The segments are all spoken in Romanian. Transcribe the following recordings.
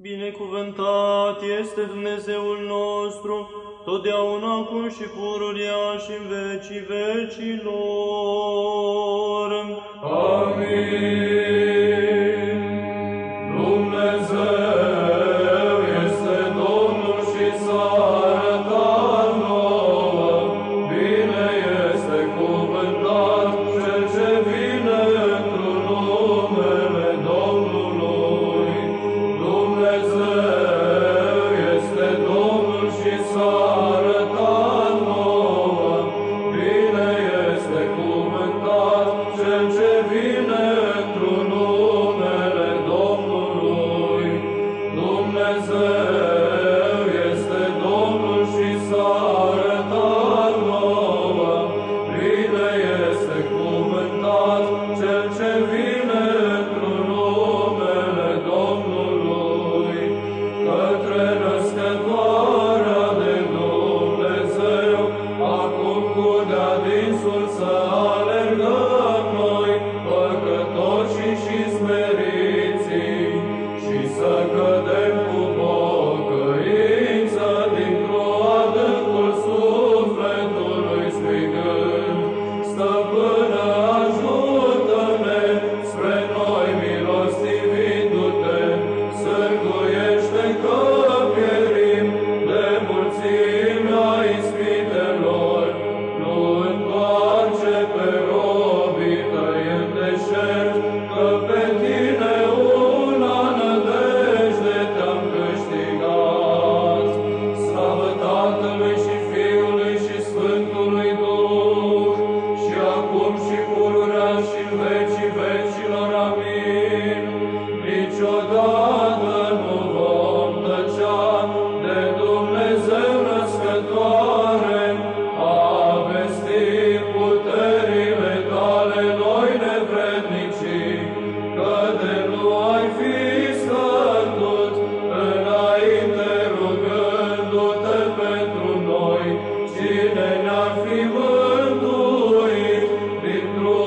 Binecuvântat este Dumnezeul nostru, totdeauna acum și pururea și în vecii vecilor. Amin. Niciodată nu vom tăcea de Dumnezeu născătoare, a vesti puterile tale noi nevrednicii, că de nu ai fi stătut înainte rugându-te pentru noi, cine ar fi mântuit dintr-o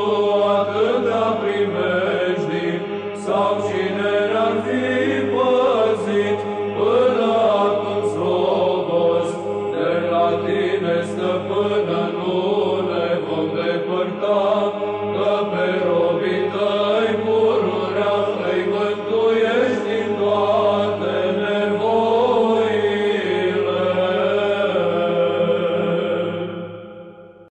atâta primejdii sau cine